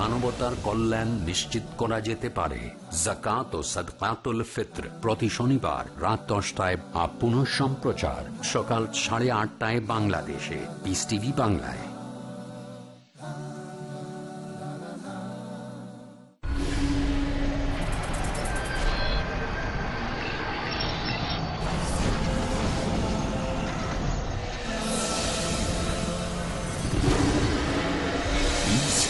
মানবতার কল্যাণ নিশ্চিত করা যেতে পারে। জাকাত ও সদকাতুল ফিত্র প্রতি শনিবার রাত দশটায় পুনঃ সম্প্রচার সকাল সাড়ে আটটায় বাংলাদেশে। পিস টিভি বাংলায়।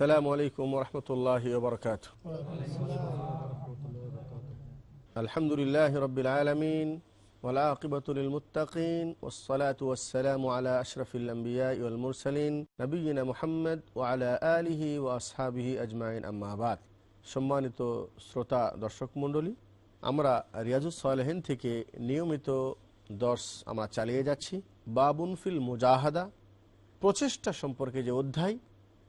السلام عليكم ورحمة الله وبركاته الحمد لله رب العالمين والعاقبة للمتقين والصلاة والسلام على أشرف الأنبياء والمرسلين نبينا محمد وعلى آله وأصحابه أجمعين أما بعد সম্মানিত শ্রোতা দর্শক মণ্ডলী আমরা রিয়াজুস সালেহিন থেকে নিয়মিত দর্শ আমরা চালিয়ে যাচ্ছি বাবুন ফিল মুজাহাদা প্রচেষ্টা সম্পর্কে যে অধ্যায়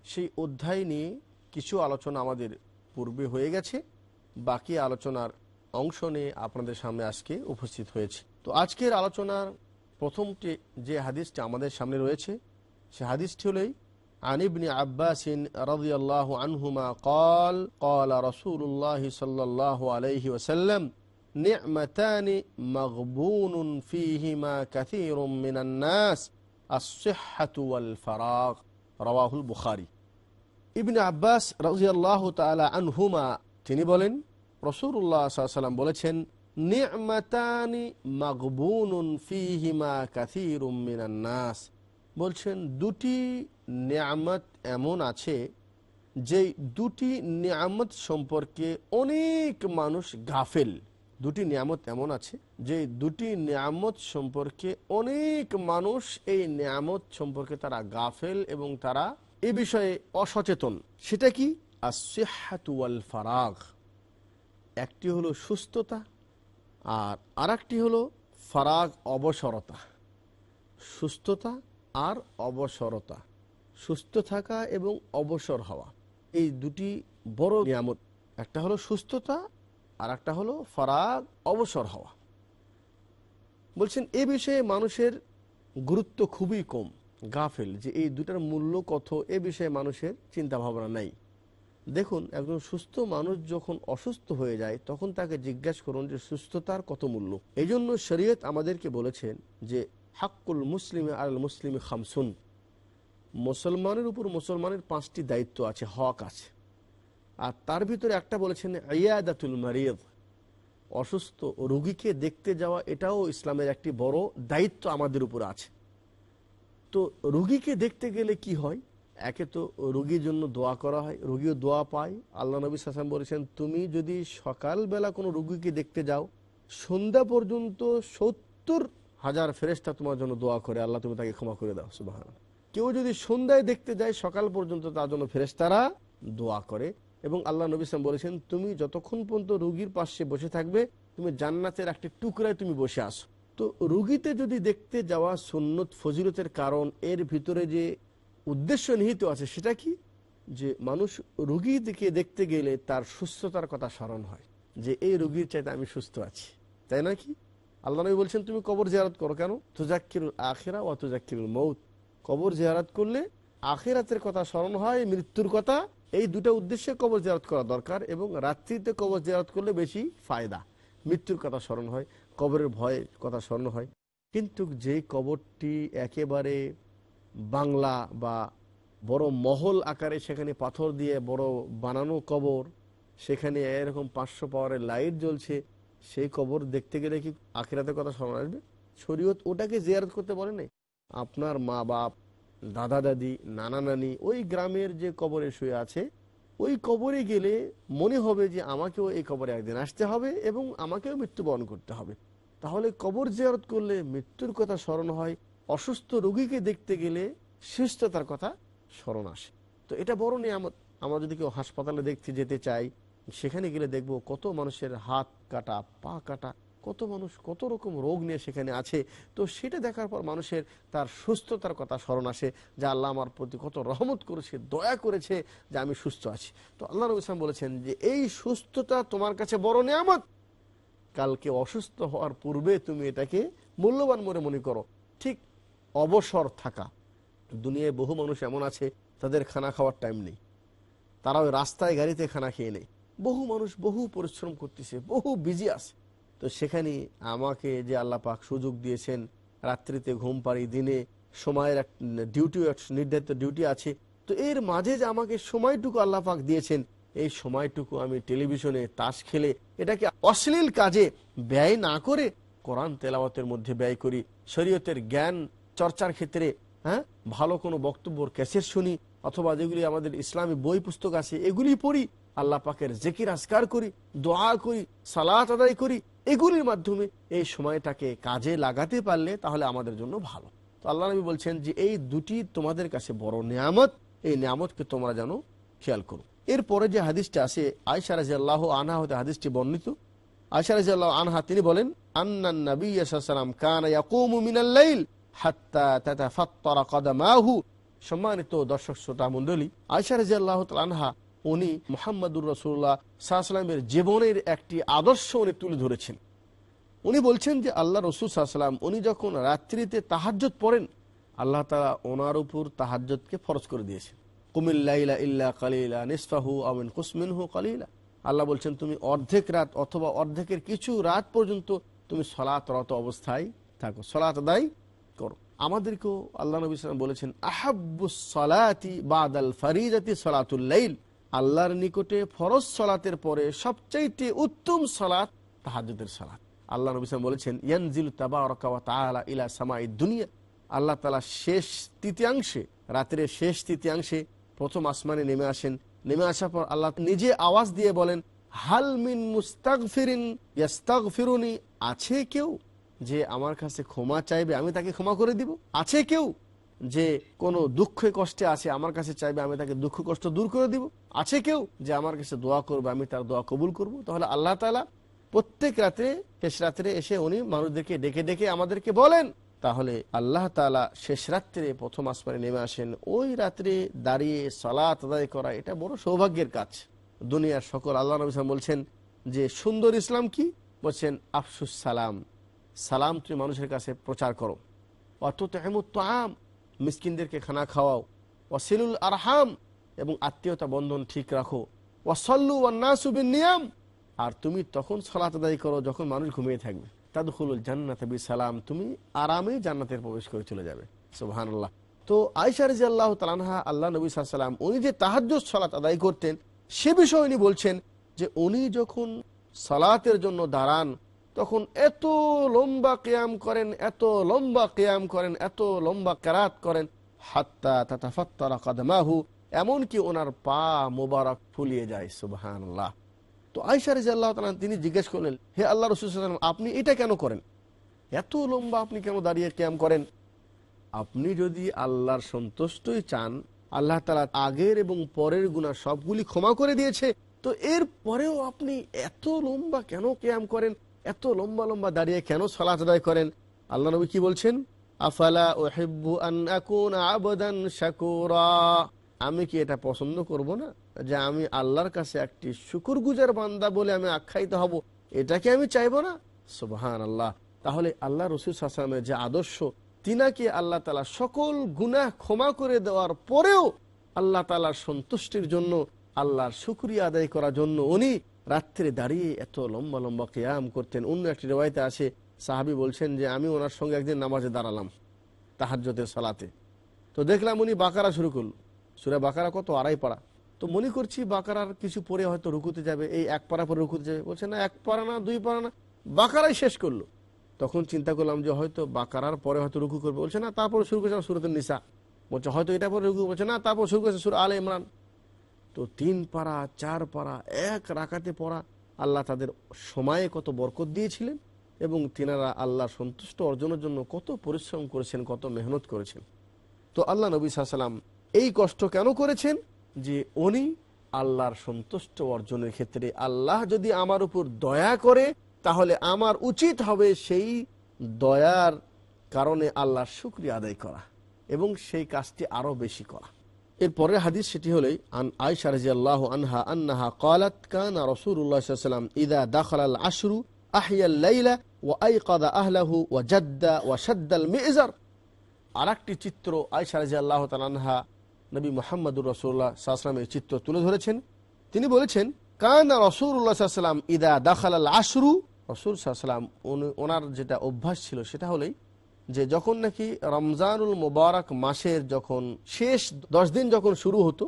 সেই অধ্যায় নিয়ে কিছু আলোচনা আমাদের পূর্বে হয়ে গেছে বাকি আলোচনার অংশ নিয়ে আপনাদের সামনে আজকে উপস্থিত হয়েছে তো আজকের আলোচনার প্রথমটি যে হাদিসটি আমাদের সামনে রয়েছে সে হাদিসটি হলেই عن ابن عباس رضي الله عنهما قال قال رسول الله صلى الله عليه وسلم نعمتان مغبون فيهما كثير من الناس الصحة والفراغ রওয়াহুল বুখারি। ইবনে আব্বাস রাজিয়াল্লাহ তালা আনহুমা, তিনি বলেন রসুল্লাহ সাল্লাম বলেছেন নিয়মাতানি নাস। বলছেন, দুটি নিয়ামত এমন আছে যে দুটি নিয়ামত সম্পর্কে অনেক মানুষ গাফেল। দুটি নিয়ামত এমন আছে যে দুটি নিয়ামত সম্পর্কে অনেক মানুষ এই নিয়ামত সম্পর্কে তারা গাফেল এবং তারা এ বিষয়ে অসচেতন। সেটা কি? আসহাতুয়াল ফারাগ একটি হলো সুস্থতা আর আরেকটি হলো ফারাগ অবসরতা। সুস্থতা আর অবসরতা। সুস্থ থাকা এবং অবসর হওয়া। এই দুটি বড় নিয়ামত। একটা হলো সুস্থতা আর একটা হলো ফারাগ অবসর হওয়া। বলছেন, এ বিষয়ে মানুষের গুরুত্ব খুবই কম, গাফেল, যে এই দুটার মূল্য কত, এ বিষয়ে মানুষের চিন্তা ভাবনা নাই। দেখুন, একজন সুস্থ মানুষ যখন অসুস্থ হয়ে যায়, তখন তাকে জিজ্ঞাসা করুন যে সুস্থতার কত মূল্য। এই জন্য শরীয়ত আমাদেরকে বলেছেন যে, হাক্কুল মুসলিমে আল মুসলিমে খামসুন। মুসলমানের উপর মুসলমানের পাঁচটি দায়িত্ব আছে, হক আছে। আর তার ভিতরে একটা বলেছেন ইয়াদাতুল মারিদ অসুস্থ রুগীকে দেখতে যাওয়া, এটাও ইসলামের একটি বড় দায়িত্ব আমাদের উপর আছে। তো রুগীকে দেখতে গেলে কি হয়? একে তো রুগীর জন্য দোয়া করা হয়, রুগীও দোয়া পায়। আল্লাহ নবী সাসাম বলেছেন, তুমি যদি সকালবেলা কোনো রুগীকে দেখতে যাও, সন্ধ্যা পর্যন্ত সত্তর হাজার ফেরেস্তা তোমার জন্য দোয়া করে, আল্লাহ তুমি তাকে ক্ষমা করে দাও সুবাহ কেউ যদি সন্ধ্যায় দেখতে যায়, সকাল পর্যন্ত তার জন্য ফেরেস্তারা দোয়া করে। এবং আল্লাহ নবী সালাম বলেছেন, তুমি যতক্ষণ পর্যন্ত রুগীর পাশে বসে থাকবে, তুমি জান্নাতের একটি টুকরায় তুমি বসে আসো তো রুগীতে যদি দেখতে যাওয়া সুন্নত ফজিলতের কারণ, এর ভিতরে যে উদ্দেশ্য নিহিত আছে, সেটা কি? যে মানুষ রুগী দিকে দেখতে গেলে তার সুস্থতার কথা স্মরণ হয়, যে এই রুগীর চাইতে আমি সুস্থ আছি। তাই না কি? আল্লাহ নবী বলছেন, তুমি কবর জিয়ারত করো কেন? তুজাক্কিরুল আখেরা ও তুজাক্কিরুল মৌত কবর জিয়ারত করলে আখেরাতের কথা স্মরণ হয়, মৃত্যুর কথা। এই দুটা উদ্দেশ্যে কবর জেরাত করা দরকার এবং রাত্রিতে কবর জেরাত করলে বেশি ফায়দা। মৃত্যুর কথা স্মরণ হয়, কবরের ভয়ের কথা স্মরণ হয়। কিন্তু যে কবরটি একেবারে বাংলা বা বড় মহল আকারে সেখানে পাথর দিয়ে বড় বানানো কবর, সেখানে এরকম পাঁচশো পাওয়ারের লাইট জ্বলছে, সেই কবর দেখতে গেলে কি আখিরাতের কথা স্মরণ আসবে? শরীয়ত ওটাকে জিয়ারত করতে বলে নাই। আপনার মা বাপ দাদা দাদি নানা নানি ওই গ্রামের যে কবরে শুয়ে আছে, ওই কবরে গেলে মনে হবে যে আমাকেও এই কবরে একদিন আসতে হবে এবং আমাকেও মৃত্যুবরণ করতে হবে। তাহলে কবর জিয়ারত করলে মৃত্যুর কথা স্মরণ হয়, অসুস্থ রোগীকে দেখতে গেলে সুস্থতার কথা স্মরণ আসে। তো এটা বড় নিয়ামত। আমরা যদি কেউ হাসপাতালে দেখতে যেতে চাই, সেখানে গেলে দেখব কত মানুষের হাত কাটা, পা কাটা কত মানুষ কত রকম রোগ নিয়ে সেখানে আছে? তো সেটা দেখার পর মানুষের তার সুস্থতার কথা স্মরণ আসে, যে আল্লাহ আমার প্রতি কত রহমত করেছে, দয়া করেছে, যে আমি সুস্থ আছি। তো আল্লাহ নবী ইসলাম বলেছেন যে, এই সুস্থতা তোমার কাছে বড় নিয়ামত। কালকে অসুস্থ হওয়ার পূর্বে তুমি এটাকে মূল্যবান মনে মনে করো। ঠিক অবসর থাকা। দুনিয়ায় বহু মানুষ এমন আছে, তাদের খানা খাওয়ার টাইম নেই। তারা ওই রাস্তায় গাড়িতে খানা খেয়ে নেই। বহু মানুষ বহু পরিশ্রম করতেছে, বহু বিজি আছে। তো সেখানে আমাকে যে আল্লাহ পাক সুযোগ দিয়েছেন, রাত্রিতে ঘুম পাড়ি দিনে সময়ের এক ডিউটি নির্ধারিত ডিউটি আছে, তো এর মাঝে যে আমাকে সময়টুকু আল্লাহ পাক দিয়েছেন, এই সময়টুকু আমি টেলিভিশনে তাস খেলে এটাকে অশ্লীল কাজে ব্যয় না করে কোরআন তেলাওয়াতের মধ্যে ব্যয় করি, শরীয়তের জ্ঞান চর্চার ক্ষেত্রে হ্যাঁ ভালো কোনো বক্তব্যর ক্যাসেট শুনি, অথবা যেগুলি আমাদের ইসলামী বই পুস্তক আছে, এগুলি পড়ি আল্লাহ পাকের জেকির আসকার করি, দোয়া করি, সালাত আদায় করি, এগুলির মাধ্যমে এই সময়টাকে কাজে লাগাতে পারলে তাহলে আমাদের জন্য ভালো। তো আল্লাহ নবী বলছেন যে, এই দুটি তোমাদের কাছে বড় নিয়ামত, এই নিয়ামতকে তোমরা যেন খেয়াল করো। এরপরে যে হাদিসটা আছে আয়সা রাজি আল্লাহ আনহা হতে হাদিসটি বর্ণিত। আয়সা রাজি আল্লাহ আনহা তিনি বলেন আন্নান নবী সাল্লাম কানা ইয়াকুমু মিনাল হাত্তা তাতাফাত্তারা কদামাহু। সম্মানিত দর্শক, শ্রোতা, মণ্ডলী আয়সা রাজি আল্লাহ আনহা উনি মোহাম্মদুর রসুল্লাহ সাহসালামের জীবনের একটি আদর্শ উনি তুলে ধরেছেন। উনি বলছেন যে আল্লাহ রসুল সাহসালাম উনি যখন রাত্রিতে তাহাজ্জত পড়েন, আল্লাহ তালা ওনার উপর তাহাজ্জতকে ফরজ করে দিয়েছেন। কুমিল্লাইলা ইল্লা কালিলা, নিসফাহু আমিন কুসমিনহু কালিলা। আল্লাহ বলছেন, তুমি অর্ধেক রাত অথবা অর্ধেকের কিছু রাত পর্যন্ত তুমি সলাতরত অবস্থায় থাকো, সলাত আদায় করো। আমাদেরকেও আল্লাহ নবী সালাম বলেছেন, আহাব্বুস সলাতি বাদাল ফারিজাতি সলাতুল্লাইল আল্লাহর নিকটে ফরজ সলাতের পরে সবচাইতে উত্তম সলাত তাহাজুদের সলাত। আল্লাহ নবী সালাম বলেছেন, ইয়ানজিল তাবারকা ওয়া তাআলা ইলা সামাই দুনিয়া। আল্লাহ তাআলা শেষ তৃতীয়াংশে রাতের শেষ তৃতীয়াংশে প্রথম আসমানে নেমে আসেন। নেমে আসার পর আল্লাহ নিজে আওয়াজ দিয়ে বলেন, হাল মিন মুস্তাগফিরিন ইয়াস্তাগফিরুনি? আছে কেউ যে আমার কাছে ক্ষমা চাইবে, আমি তাকে ক্ষমা করে দিব? আছে কেউ যে কোনো দুঃখে কষ্টে আছে, আমার কাছে চাইবে আমি তাকে দুঃখ কষ্ট দূর করে দিব। আছে কেউ যে আমার কাছে দোয়া করবে, আমি তার দোয়া কবুল করব। তাহলে আল্লাহ তালা প্রত্যেক রাতে, শেষ রাত্রে এসে উনি মানুষদেরকে ডেকে ডেকে আমাদেরকে বলেন, তাহলে আল্লাহ তালা শেষ রাত্রে প্রথম আসমানে নেমে আসেন। ওই রাত্রে দাঁড়িয়ে সালাত আদায় করা, এটা বড় সৌভাগ্যের কাজ। দুনিয়ার সকল আল্লাহ নবী বলছেন যে, সুন্দর ইসলাম কি? বলছেন, আফসুস সালাম। সালাম তুমি মানুষের কাছে প্রচার করো। অত তেমত আম মিসকিনদেরকে খানা খাওয়াও। ওয়াসিলুল আরহাম এবং আত্মীয়তা বন্ধন ঠিক রাখো। ওয়াসল্লু ওয়ান্নাসুবিন নিয়াম আর তুমি তখন সলাত আদায় করো যখন মানুষ ঘুমিয়ে থাকবে। তাদুল জান্নাত সালাম তুমি আরামেই জান্নাতের প্রবেশ করে চলে যাবে। সুবহান আল্লাহ তো আয়সা রাজি আল্লাহ তালানহা আল্লাহ নবী সাল্লাম উনি যে তাহাজ সলাত আদায় করতেন, সে বিষয়ে উনি বলছেন যে, উনি যখন সালাতের জন্য দাঁড়ান তখন এত লম্বা কেয়াম করেন, এত লম্বা কেয়াম করেন, এত লম্বা কেরাত করেন, হাত্তা তাতাফাত্তারা কাদমাহু, এমনকি ওনার পা মোবারক ফুলিয়ে যায় সুবহান তো আয়সা রাজি আল্লাহ তালান তিনি জিজ্ঞেস করলেন, হে আল্লাহ রসুল আপনি এটা কেন করেন? এত লম্বা আপনি কেন দাঁড়িয়ে ক্যাম করেন? আপনি যদি আল্লাহর সন্তুষ্টই চান, আল্লাহ তালা আগের এবং পরের গুণা সবগুলি ক্ষমা করে দিয়েছে, তো এর পরেও আপনি এত লম্বা কেন ক্যাম করেন? এত লম্বা লম্বা দাঁড়িয়ে কেন সলাত আদায় করেন? আল্লাহ নবী কি বলছেন? আফালা ওহেব্বু আন আবদান আমি কি এটা পছন্দ করব না? যে আমি আল্লাহর কাছে একটি শুকুর গুজার বান্দা বলে আমি আখ্যায়িত হব, এটা কি আমি চাইব না? সুবহান আল্লাহ তাহলে আল্লাহ রসুল আসলামের যে আদর্শ, তিনাকে আল্লাহ তালা সকল গুনাহ ক্ষমা করে দেওয়ার পরেও আল্লাহ তালার সন্তুষ্টির জন্য, আল্লাহর শুক্রিয়া আদায় করার জন্য উনি রাত্রে দাঁড়িয়ে এত লম্বা লম্বা কেয়াম করতেন। অন্য একটি রেওয়ায়তে আছে সাহাবি বলছেন যে, আমি ওনার সঙ্গে একদিন নামাজে দাঁড়ালাম তাহাজ্যতের সালাতে। তো দেখলাম উনি বাকারা শুরু করল। সুরে বাকারা কত আড়াই পাড়া। তো মনে করছি বাকারার কিছু পরে হয়তো রুকুতে যাবে, এই এক পাড়া পরে রুকুতে যাবে। বলছে, না, এক পাড়া না, দুই পাড়া না। বাকারাই শেষ করল। তখন চিন্তা করলাম যে, হয়তো বাকারার পরে হয়তো রুকু করবে। বলছে, না, তারপর শুরু করেছে সুরতের নিশা বলছে, হয়তো এটা পরে রুকু বলছে, না, তারপর শুরু করেছে সুর আল ইমরান। তো তিন পাড়া, চার পাড়া, এক রাকাতে পড়া আল্লাহ তাদের সময়ে কত বরকত দিয়েছিলেন এবং তিনারা আল্লাহর সন্তুষ্ট অর্জনের জন্য কত পরিশ্রম করেছেন, কত মেহনত করেছেন। তো আল্লাহ নবী সাল্লাম এই কষ্ট কেন করেছেন? যে উনি আল্লাহর সন্তুষ্ট অর্জনের ক্ষেত্রে আল্লাহ যদি আমার উপর দয়া করে, তাহলে আমার উচিত হবে সেই দয়ার কারণে আল্লাহর শুক্রিয়া আদায় করা এবং সেই কাজটি আরও বেশি করা। এরপরের হাদিস সেটি হলেই আন আয়সা রাজিয়াল্লাহ আনহা আন্নাহা কালাত, কানা রসুল্লাহ সাল্লাম ইদা দাখলাল আশরু আহিয়াল লাইলা ওয়া আইকাদা আহলাহু ওয়া জাদ্দা ওয়া সাদ্দাল মেজার। আর একটি চিত্র আয়সা রাজিয়াল্লাহ তালানহা নবী মোহাম্মদুর রসুল্লাহ সাল্লামের চিত্র তুলে ধরেছেন। তিনি বলেছেন, কান রসুল্লাহ সাল্লাম ইদা দাখালাল আশরু, রসুল সাল্লাম ওনার যেটা অভ্যাস ছিল সেটা হলেই যে যখন নাকি রমজানুল মোবারক মাসের যখন শেষ দশ দিন যখন শুরু হতো,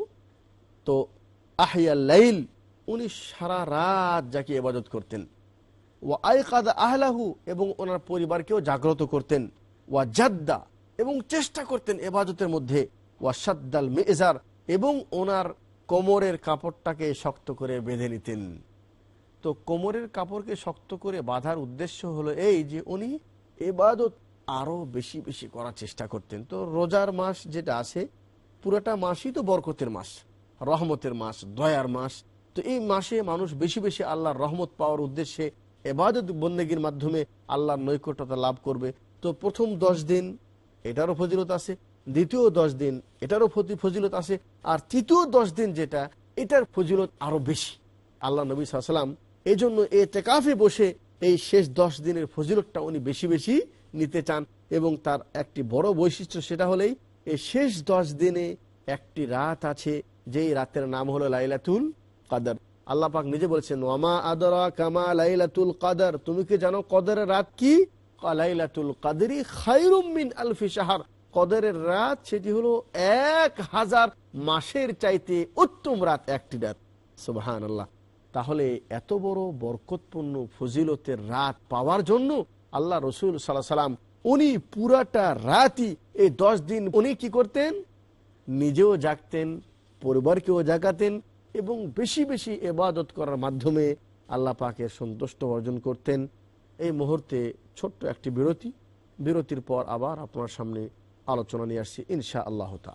তো আহিয়া লাইল, উনি সারা রাত যাকে ইবাদত করতেন। ওয়া আইকাদ আহলাহু, এবং ওনার পরিবারকেও জাগ্রত করতেন। ওয়া জাদ্দা, এবং চেষ্টা করতেন এবাদতের মধ্যে। ওয়া সাদ্দাল মেজার, এবং ওনার কোমরের কাপড়টাকে শক্ত করে বেঁধে নিতেন। তো কোমরের কাপড়কে শক্ত করে বাঁধার উদ্দেশ্য হলো এই যে উনি এবাদত আরও বেশি বেশি করার চেষ্টা করতেন। তো রোজার মাস যেটা আছে, পুরোটা মাসই তো বরকতের মাস, রহমতের মাস, দয়ার মাস। তো এই মাসে মানুষ বেশি বেশি আল্লাহর রহমত পাওয়ার উদ্দেশ্যে এবাদত বন্দেগীর মাধ্যমে আল্লাহর নৈকট্যতা লাভ করবে। তো প্রথম দশ দিন এটারও ফজিলত আছে, দ্বিতীয় দশ দিন এটারও ফজি- ফজিলত আছে, আর তৃতীয় দশ দিন যেটা, এটার ফজিলত আরও বেশি। আল্লাহ নবী সাল্লাম এই জন্য এ টেকাফে বসে এই শেষ দশ দিনের ফজিলতটা উনি বেশি বেশি নিতে চান এবং তার একটি বড় বৈশিষ্ট্য সেটা হলেই এই শেষ দশ দিনে একটি রাত আছে, যেই রাতের নাম হলো লাইলাতুল কাদার। আল্লাহ পাক নিজে বলছেন, ওয়ামা আদরা কামা লাইলাতুল কাদার। তুমি কি জানো কদরের রাত কি? লাইলাতুল কাদরি খায়রুম মিন আলফি শাহর। কদরের রাত সেটি হলো এক হাজার মাসের চাইতে উত্তম রাত একটি রাত। সুবহান আল্লাহ তাহলে এত বড় বরকতপূর্ণ ফজিলতের রাত পাওয়ার জন্য আল্লাহ রসুল সাল্লাহ সাল্লাম, উনি পুরাটা রাতই, এই দশ দিন উনি কি করতেন? নিজেও জাগতেন, পরিবারকেও জাগাতেন এবং বেশি বেশি এবাদত করার মাধ্যমে আল্লাহ পাকের সন্তুষ্ট অর্জন করতেন। এই মুহূর্তে ছোট্ট একটি বিরতি, বিরতির পর আবার আপনার সামনে আলোচনা নিয়ে আসছি ইনশা আল্লাহ তা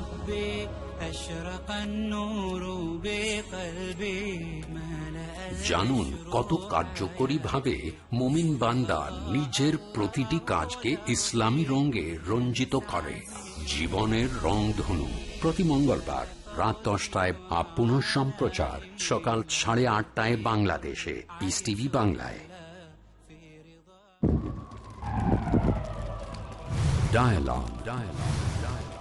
ربي أشرق النور بقلبي ملأ জানুন কত কার্যকরী ভাবে মোমিন বান্দা নিজের প্রতিটি কাজকে ইসলামী রঙে রঞ্জিত করে জীবনের রংধনু প্রতি মঙ্গলবার রাত দশটায় আপ পুনঃ সম্প্রচার সকাল সাড়ে আটটায় বাংলাদেশে পিস টিভি বাংলায় Dialogue. Dialogue.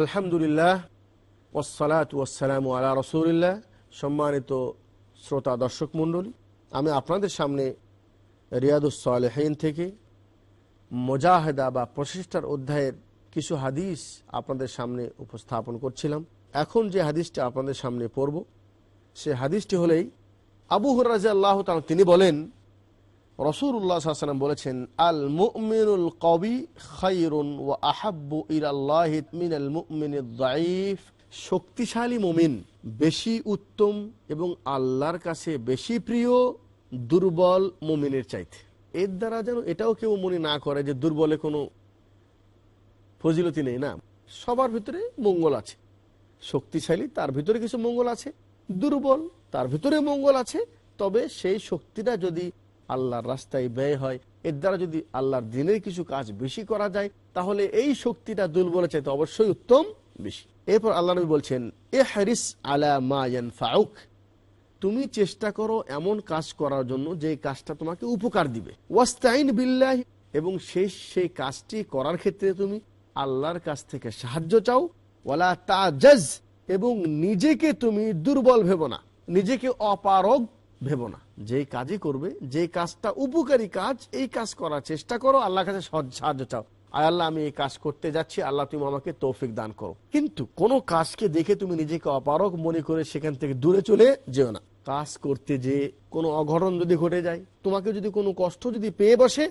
আলহামদুলিল্লাহ ওসালাত ওয়াসালাম আলা রসুলিল্লাহ। সম্মানিত শ্রোতা, দর্শক মণ্ডলী, আমি আপনাদের সামনে রিয়াদুসলেহীন থেকে মোজাহেদা বা প্রচেষ্টার অধ্যায়ের কিছু হাদিস আপনাদের সামনে উপস্থাপন করছিলাম। এখন যে হাদিসটা আপনাদের সামনে পড়ব, সে হাদিসটি হলেই আবু হরাজা আল্লাহ তিনি বলেন সাল্লাম বলেছেন আল মুমিনুল কবি খাইরুন ও আহাব্বু ইলাল্লাহ মিনাল মুমিনিদ দাইফ শক্তিশালী মুমিন বেশি উত্তম এবং আল্লাহর কাছে বেশি প্রিয় দুর্বল মুমিনের চাইতে। এর দ্বারা যেন এটাও কেউ মনে না করে যে দুর্বলে কোনো ফজিলতি নেই, না। সবার ভিতরে মঙ্গল আছে। শক্তিশালী, তার ভিতরে কিছু মঙ্গল আছে। দুর্বল, তার ভিতরে মঙ্গল আছে। তবে সেই শক্তিটা যদি আল্লাহর রাস্তায় ব্যয় হয়। এর দ্বারা যদি আল্লাহর দিনের কিছু কাজ বেশি করা যায়, তাহলে এই শক্তিটা দুর্বলের চাইতে অবশ্যই উত্তম বেশি। এরপর আল্লাহ নবী বলছেন এ হারিস আলা মায়ান ফাউক তুমি চেষ্টা করো এমন কাজ করার জন্য যে কাজটা তোমাকে উপকার দিবে। ওয়াস্তাইন বিল্লাহ। এবং শেষ সেই কাজটি করার ক্ষেত্রে তুমি আল্লাহর কাছ থেকে সাহায্য চাও। ওয়ালা তাজাজ। এবং নিজেকে তুমি দুর্বল ভেবো না। নিজেকে অপারগ ভেবো না। যে কাজই করবে যে কাজটা উপকারী কাজ, এই কাজ করার চেষ্টা করো, আল্লাহর কাছে সাহায্য চাও। আয় আল্লাহ, আমি এই কাজ করতে যাচ্ছি, আল্লাহ তুমি আমাকে তৌফিক দান করো। কিন্তু কোন কাজকে দেখে তুমি নিজেকে অপারক মনে করে সেখান থেকে দূরে চলে যেও না। কাজ করতে যে কোনো অঘটন যদি ঘটে যায়, তোমাকে যদি কোনো কষ্ট যদি পেয়ে বসে,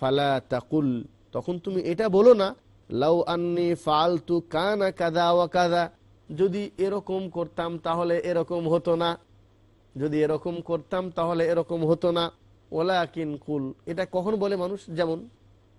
ফালা তাকুল, তখন তুমি এটা বলো না, লাউ আন্নি ফালতু কানা কাদা ওয়া কাদা। যদি এরকম করতাম, তাহলে এরকম হতো না। যদি এরকম করতাম, তাহলে এরকম হতো না। ওলা কিন কুল, এটা কখন বলে মানুষ? যেমন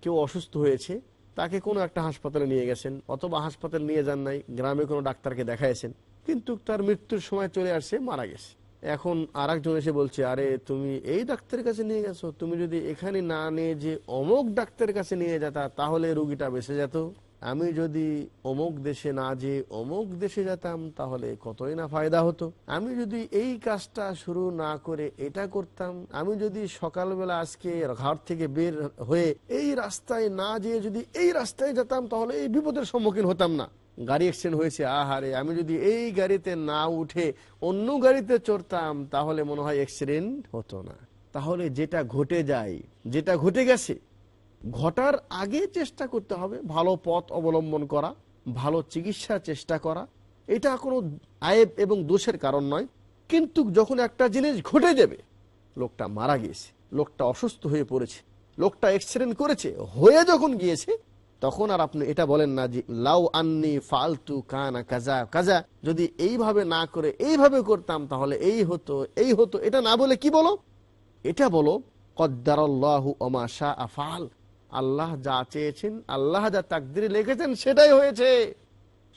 কেউ অসুস্থ হয়েছে, তাকে কোনো একটা হাসপাতালে নিয়ে গেছেন, অথবা হাসপাতালে নিয়ে যান নাই, গ্রামে কোনো ডাক্তারকে দেখাইছেন, কিন্তু তার মৃত্যুর সময় চলে আসছে মারা গেছে। এখন আর একজন এসে বলছে, আরে, তুমি এই ডাক্তারের কাছে নিয়ে গেছো? তুমি যদি এখানে না নিয়ে যে অমুক ডাক্তারের কাছে নিয়ে যেতা, তাহলে রুগীটা বেঁচে যেত। আমি যদি অমুক দেশে না যে অমুক দেশে যেতাম, তাহলে কতই না ফায়দা হতো? আমি যদি এই কাজটা শুরু না করে এটা করতাম, আমি যদি সকালবেলা আজকে ঘর থেকে বের হয়ে এই রাস্তায় না যেয়ে যদি এই রাস্তায় যেতাম, তাহলে এই বিপদের সম্মুখীন হতাম না। গাড়ি অ্যাক্সিডেন্ট হয়েছে, আহারে, আমি যদি এই গাড়িতে না উঠে অন্য গাড়িতে চড়তাম, তাহলে মনে হয় অ্যাক্সিডেন্ট হতো না। তাহলে যেটা ঘটে যায়, যেটা ঘটে গেছে ঘটার আগে চেষ্টা করতে হবে, ভালো পথ অবলম্বন করা, ভালো চিকিৎসা চেষ্টা করা। এটা কোনো আয়েব এবং দোষের কারণ নয়, কিন্তু যখন একটা জিনিস ঘটে যাবে, লোকটা মারা গিয়েছে, লোকটা অসুস্থ হয়ে পড়েছে, লোকটা অ্যাক্সিডেন্ট করেছে, হয়ে যখন গিয়েছে, তখন আর আপনি এটা বলেন না যে, লাউ আন্নি ফালতু কানা কাজা কাজা। যদি এইভাবে না করে, এইভাবে করতাম, তাহলে এই হতো এই হতো। এটা না বলে কি বলো? এটা বলো, কদ্দারল্লাহু ওমা শাহ আফাল আল্লাহ যা চেয়েছেন, আল্লাহ যা তাকদিরে লিখেছেন, সেটাই হয়েছে।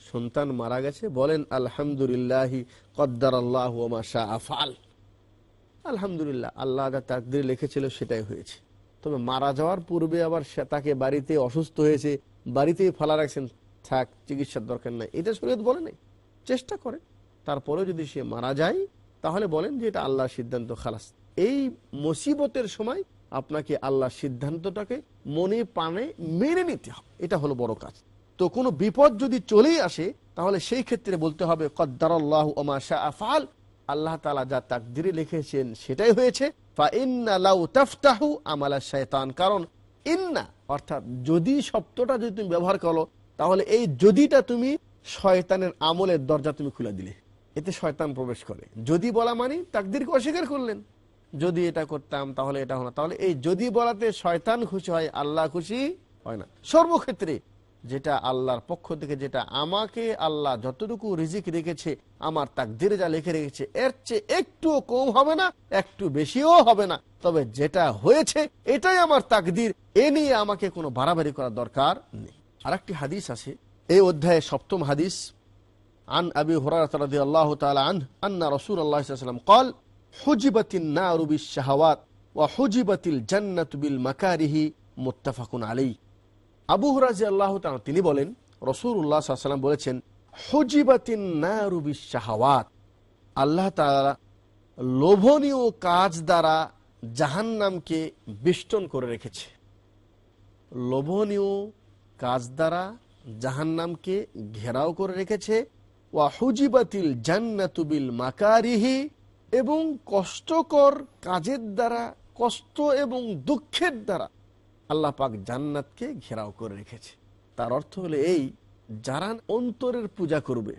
সন্তান মারা গেছে, বলেন, আলহামদুলিল্লাহি কদ্দার আল্লাহ আফাল আলহামদুলিল্লাহ, আল্লাহ যা তাকদিরে লিখেছিল, সেটাই হয়েছে। তবে মারা যাওয়ার পূর্বে আবার তাকে বাড়িতে অসুস্থ হয়েছে, বাড়িতেই ফালা রাখছেন, থাক, চিকিৎসার দরকার নাই। এটা শরীয়ত বলে নাই, চেষ্টা করে। তারপরে যদি সে মারা যায়, তাহলে বলেন যে এটা আল্লাহর সিদ্ধান্ত, খালাস। এই মুসিবতের সময় আপনাকে আল্লাহর সিদ্ধান্তটাকে মনে পানে মেনে নিতে হবে। এটা হলো বড় কাজ। তো কোনো বিপদ যদি চলেই আসে, তাহলে সেই ক্ষেত্রে বলতে হবে কদ্দার আল্লাহ ওমা শাহ আফাল আল্লাহ তালা যা তাকদিরে লিখেছেন সেটাই হয়েছে। শয়তান কারণ ইন্না, অর্থাৎ যদি শব্দটা যদি তুমি ব্যবহার করো, তাহলে এই যদিটা তুমি শয়তানের আমলের দরজা তুমি খুলে দিলে। এতে শয়তান প্রবেশ করে। যদি বলা মানে তাকদিরকে অস্বীকার করলেন। যদি এটা করতাম তাহলে এটা হলো না। তাহলে এই যদি বলাতে শয়তান খুশি হয় আল্লাহ খুশি হয় না সর্বক্ষেত্রে যেটা আল্লাহর পক্ষ থেকে যেটা আমাকে আল্লাহ যতটুকু রিজিক রেখেছে আমার তাকদিরে যা লিখে রেখেছে এর চেয়ে একটুও কম হবে না একটু বেশিও হবে না তবে যেটা হয়েছে এটাই আমার তাকদির এ নিয়ে আমাকে কোনো বাড়াবাড়ি করার দরকার নেই আর একটি হাদিস আছে এই অধ্যায়ে সপ্তম হাদিস عن أبي هريرة رضي الله تعالى عنه أن رسول الله صلى الله عليه وسلم قال হুজিবাতিন না রুবিস শাহওয়াত ওয়া হুজিবাতিল জান্নাত বিল মাকারিহি মোত্তাফাকুন আলী আবু হরাজি আল্লাহ তিনি বলেন রসুল্লাহ সাল্লাম বলেছেন, হজিবাতিন না রুবিস শাহওয়াত আল্লাহ তালা লোভনীয় কাজ দ্বারা জাহান্নামকে বেষ্টন করে রেখেছে। লোভনীয় কাজ দ্বারা জাহান্নামকে ঘেরাও করে রেখেছে। ওয়া হুজিবাতিল জান্নাতুবিল মাকারিহি এবং কষ্টকর কাজের দ্বারা, কষ্ট এবং দুঃখের দ্বারা আল্লাহ পাক জান্নাতকে ঘেরাও করে রেখেছে। তার অর্থ হলো এই, যারা অন্তরের পূজা করবে,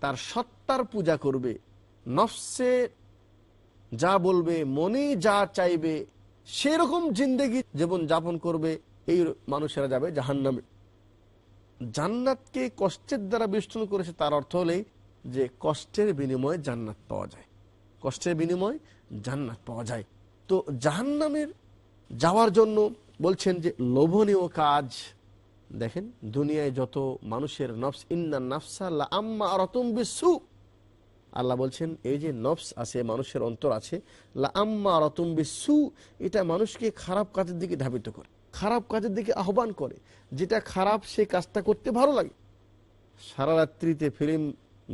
তার সত্তার পূজা করবে, নফসে যা বলবে, মনে যা চাইবে, সেরকম জিন্দেগি জীবন যাপন করবে, এই মানুষেরা যাবে জাহান্নামে। জান্নাতকে কষ্টের দ্বারা বেষ্টন করেছে, তার অর্থ হলেই যে কষ্টের বিনিময়ে জান্নাত পাওয়া যায়। কষ্টের বিনিময়ে জান্নাত পাওয়া যায়। তো জাহান্নামের যাওয়ার জন্য বলছেন যে লোভনীয় কাজ, দেখেন, দুনিয়ায় যত মানুষের নফস ইন্না নফসা আম্মা রতম বিসু। আল্লাহ বলছেন, এই যে নফস আছে, মানুষের অন্তর আছে লা আম্মা রতম বিসু, এটা মানুষকে খারাপ কাজের দিকে ধাবিত করে, খারাপ কাজের দিকে আহ্বান করে। যেটা খারাপ, সে কাজটা করতে ভালো লাগে। সারা রাত্রিতে ফিল্ম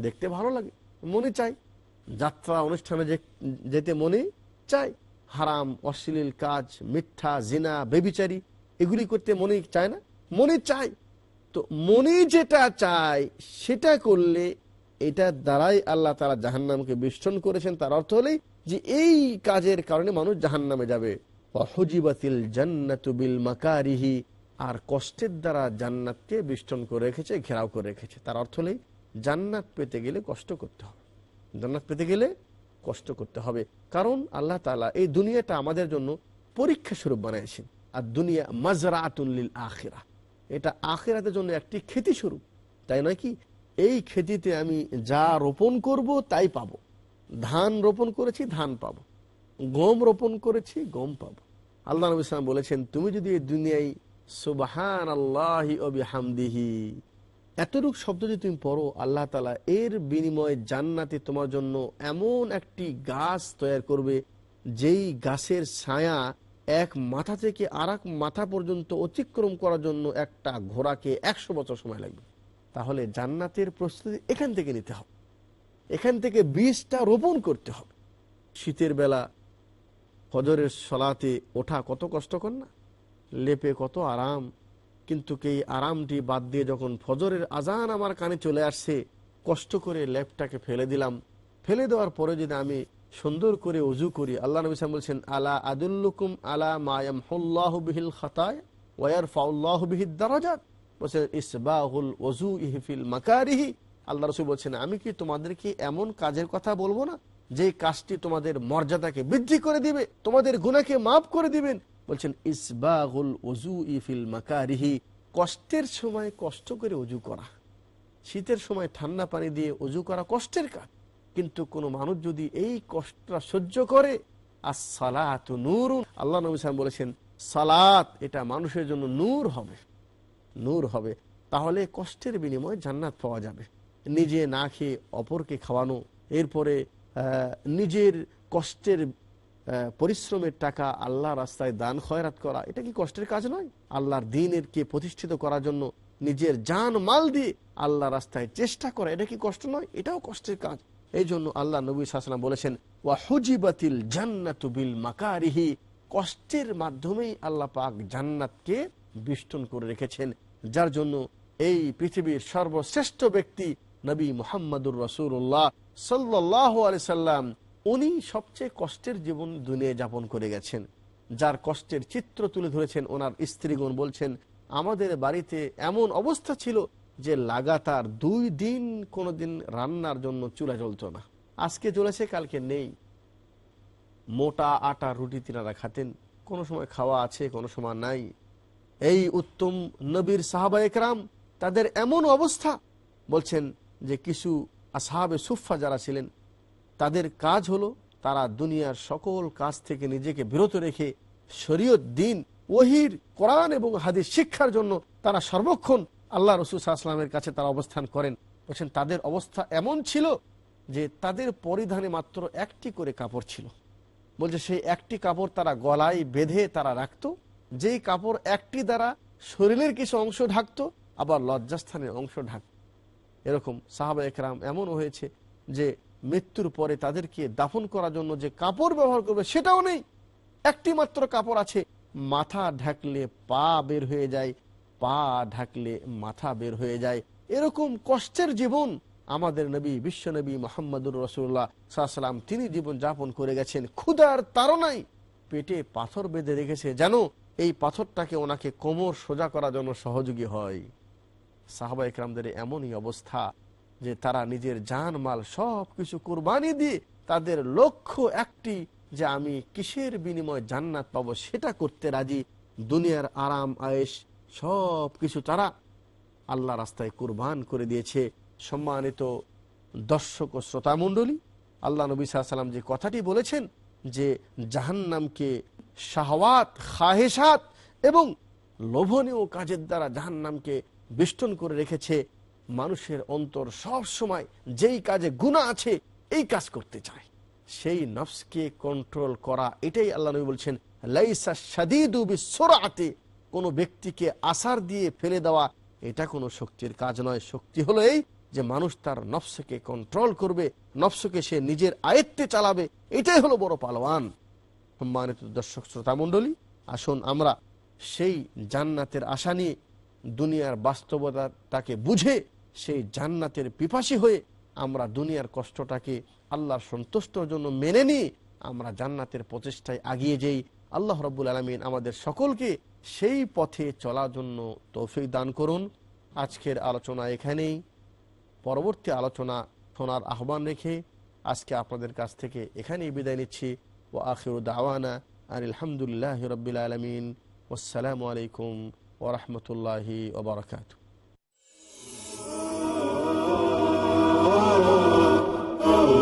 দেখতে ভালো লাগে, মনে চায়। যাত্রা অনুষ্ঠানে যেতে মনে চায়, হারাম, অশ্লীল কাজ, মিথ্যা, জিনা, বেবিচারি, এগুলি করতে মনে চায় না? মনে চায়। তো মনে যেটা চায়, সেটা করলে এটার দ্বারাই আল্লাহ তারা জাহান্নামকে বেষ্টন করেছেন। তার অর্থ হলেই যে এই কাজের কারণে মানুষ জাহান্নামে যাবে। হজিবাতিল জান্নাতু বিল মাকারিহি, আর কষ্টের দ্বারা জান্নাতকে বেষ্টন করে রেখেছে, ঘেরাও করে রেখেছে। তার অর্থ হলেই জান্নাত পেতে গেলে কষ্ট করতে হবে। জান্নাত পেতে গেলে কষ্ট করতে হবে। কারণ আল্লাহ তালা এই দুনিয়াটা আমাদের জন্য পরীক্ষা স্বরূপ বানিয়েছেন আর দুনিয়া মাজরাতুল্লিল আখেরা। এটা আখেরাতের জন্য একটি খেতি স্বরূপ। তাই নয় কি? এই খেতিতে আমি যা রোপণ করব তাই পাবো। ধান রোপণ করেছি, ধান পাবো। গম রোপণ করেছি, গম পাবো। আল্লাহ নবী ইসলাম বলেছেন, তুমি যদি এই দুনিয়ায় সুবাহান আল্লাহি হামদিহি এতটুক শব্দ যদি তুমি পড়ো, আল্লাহ তালা এর বিনিময়ে জান্নাতে তোমার জন্য এমন একটি গাছ তৈরি করবে, যেই গাছের ছায়া এক মাথা থেকে আর মাথা পর্যন্ত অতিক্রম করার জন্য একটা ঘোড়াকে একশো বছর সময় লাগবে। তাহলে জান্নাতের প্রস্তুতি এখান থেকে নিতে হবে। এখান থেকে বীজটা রোপণ করতে হবে। শীতের বেলা হজরের সলাতে ওঠা কত কষ্টকর না? লেপে কত আরাম। কিন্তু এই আরামটি বাদ দিয়ে যখন ফজরের আজান আমার কানে চলে আসছে, কষ্ট করে লেপটাকে ফেলে দিলাম। ফেলে দেওয়ার পরে যদি আমি সুন্দর করে উজু করি, আল্লাহ নবী সাল্লাম বলছেন, আলা আদুল্লুকুম আলা মায়াম হুল্লাহ বিহিল খাতায় ওয়ার ফাউল্লাহ বিহিদ দারাজাত? বলছেন ইসবাহুল ওজু ইহফিল মাকারিহি। আল্লাহ রসুল বলছেন, আমি কি তোমাদেরকে এমন কাজের কথা বলব না? যে কাজটি তোমাদের মর্যাদাকে বৃদ্ধি করে দিবে, তোমাদের গুণাকে মাফ করে দিবেন বলছেন ইসবাহুল ওজু ইফিল মাকারিহি। কষ্টের সময় কষ্ট করে অজু করা। শীতের সময় ঠান্ডা পানি দিয়ে অজু করা কষ্টের কাজ। কিন্তু কোনো মানুষ যদি এই কষ্টটা সহ্য করে আর সালাত নূর আল্লাহ নবী সাহেব বলেছেন, সালাত, এটা মানুষের জন্য নূর হবে। নূর হবে। তাহলে কষ্টের বিনিময়ে জান্নাত পাওয়া যাবে। নিজে না খেয়ে অপরকে খাওয়ানো, এরপরে নিজের কষ্টের পরিশ্রমের টাকা আল্লাহ রাস্তায় দান, খয়রাত করা, এটা কি কষ্টের কাজ নয়? আল্লাহর দিনের কে প্রতিষ্ঠিত করার জন্য নিজের জান, মাল দিয়ে আল্লাহ রাস্তায় চেষ্টা করা, এটা কি কষ্ট নয়? এটাও কষ্টের কাজ। এই জন্য আল্লাহ নবী সাল্লাম বলেছেন ওয়া হুজিবাতিল জান্নাতু মাকারিহি। কষ্টের মাধ্যমেই আল্লাহ পাক জান্নাতকে বিষ্টন করে রেখেছেন, যার জন্য এই পৃথিবীর সর্বশ্রেষ্ঠ ব্যক্তি নবী মোহাম্মদুর রসুল্লাহ সাল্লাহ আলি সাল্লাম উনি সবচেয়ে কষ্টের জীবন দুনিয়া যাপন করে গেছেন। যার কষ্টের চিত্র তুলে ধরেছেন ওনার স্ত্রীগণ বলছেন, আমাদের বাড়িতে এমন অবস্থা ছিল যে লাগাতার দুই দিন কোনোদিন রান্নার জন্য চুলা জ্বলত না। আজকে চলেছে কালকে নেই। মোটা আটা রুটি তিনারা খাতেন। কোনো সময় খাওয়া আছে, কোনো সময় নাই। এই উত্তম নবীর সাহাবা একরাম তাদের এমন অবস্থা, বলছেন যে কিছু আসাহাবে সুফা যারা ছিলেন তাদের কাজ হলো তারা দুনিয়ার সকল কাজ থেকে নিজেকে বিরত রেখে শরীয়ত, দিন, ওহির, কোরআন এবং হাদিস শিক্ষার জন্য তারা সর্বক্ষণ আল্লাহ রসুল সাহা কাছে তারা অবস্থান করেন। বলছেন, তাদের অবস্থা এমন ছিল যে তাদের পরিধানে মাত্র একটি করে কাপড় ছিল। বলছে, সেই একটি কাপড় তারা গলায় বেঁধে তারা রাখতো, যেই কাপড় একটি দ্বারা শরীরের কিছু অংশ ঢাকতো, আবার লজ্জাস্থানের অংশ ঢাকত এরকম সাহাবা একরাম এমনও হয়েছে যে মৃত্যুর পরে তাদেরকে দাফন করার জন্য যে কাপড় ব্যবহার করবে সেটাও নেই। একটি মাত্র কাপড় আছে। মাথা ঢাকলে পা বের হয়ে যায়, পা ঢাকলে মাথা বের হয়ে যায়। এরকম কষ্টের জীবন আমাদের নবী, বিশ্ব নবী মোহাম্মদুর রসুল্লাহ সাল্লাম তিনি জীবন যাপন করে গেছেন। ক্ষুদার তারনাই পেটে পাথর বেঁধে রেখেছে যেন এই পাথরটাকে ওনাকে কোমর সোজা করার জন্য সহযোগী হয়। সাহাবা ইকরামদের এমনই অবস্থা। যে তারা নিজের জান মাল সব কিছু কোরবানি দিয়ে তাদের লক্ষ্য একটি যে আমি কিসের বিনিময় জান্নাত পাবো সেটা করতে রাজি। দুনিয়ার আরাম আয়েস সব কিছু তারা আল্লাহ রাস্তায় কুরবান করে দিয়েছে। সম্মানিত দর্শক ও শ্রোতামণ্ডলী, আল্লাহ নবী সাল্লাম যে কথাটি বলেছেন যে জাহান্নামকে শাহওয়াত খাহেসাত এবং লোভনীয় কাজের দ্বারা জাহান্নামকে বেষ্টন করে রেখেছে মানুষের অন্তর সব সময় যেই কাজে গুণা আছে, এই কাজ করতে চায়। সেই নফসকে কন্ট্রোল করা, এটাই আল্লাহ নবী বলছেন, লাইসা সাদিদু বিসরাতে কোনো ব্যক্তিকে আসার দিয়ে ফেলে দেওয়া, এটা কোনো শক্তির কাজ নয়। শক্তি হলো এই যে মানুষ তার নফসকে কন্ট্রোল করবে, নফসকে সে নিজের আয়ত্তে চালাবে, এটাই হলো বড় পালোয়ান। সম্মানিত দর্শক শ্রোতা মণ্ডলী আসুন আমরা সেই জান্নাতের আশা নিয়ে দুনিয়ার বাস্তবতাটাকে বুঝে সেই জান্নাতের পিপাসী হয়ে আমরা দুনিয়ার কষ্টটাকে আল্লাহর সন্তুষ্টর জন্য মেনে নিয়ে আমরা জান্নাতের প্রচেষ্টায় আগিয়ে যেই। আল্লাহ রব্বুল আলমিন আমাদের সকলকে সেই পথে চলার জন্য তৌফিক দান করুন। আজকের আলোচনা এখানেই। পরবর্তী আলোচনা শোনার আহ্বান রেখে আজকে আপনাদের কাছ থেকে এখানেই বিদায় নিচ্ছি। ও আখির দাওয়ানা আর আলহামদুলিল্লাহ রবিল আলমিন। আসসালামু আলাইকুম ورحمة الله وبركاته. Oh, oh, oh.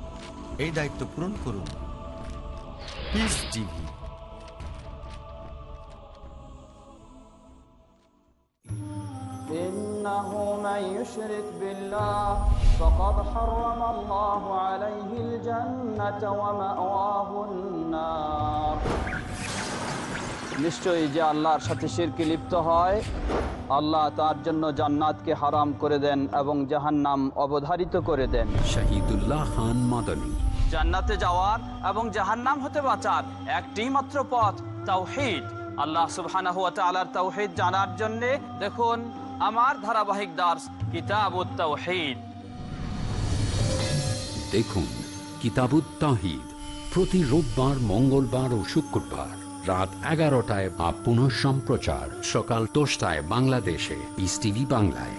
এই দায়িত্ব পূরণ করুন পিস টিভি إنه من يشرك بالله فقد حرم الله عليه الجنة ومأواه النار নিশ্চয়ই যে আল্লাহর সাথে শিরকে লিপ্ত হয় আল্লাহ তার জন্য জান্নাতকে হারাম করে দেন এবং জাহান্নাম অবধারিত করে দেন শহীদুল্লাহ খান মাদানী জান্নাতে যাওয়ার এবং জাহান্নাম হতে বাঁচার একটি মাত্র পথ তাওহীদ। আল্লাহ তাআলার তাওহীদ জানার জন্য দেখুন আমার ধারাবাহিক দার্স কিতাবুত তাওহীদ। দেখুন কিতাবুত তাহিদ প্রতি রোববার, মঙ্গলবার ও শুক্রবার রাত এগারোটায় বা পুনঃ সম্প্রচার সকাল দশটায় বাংলাদেশে ইস টিভি বাংলায়।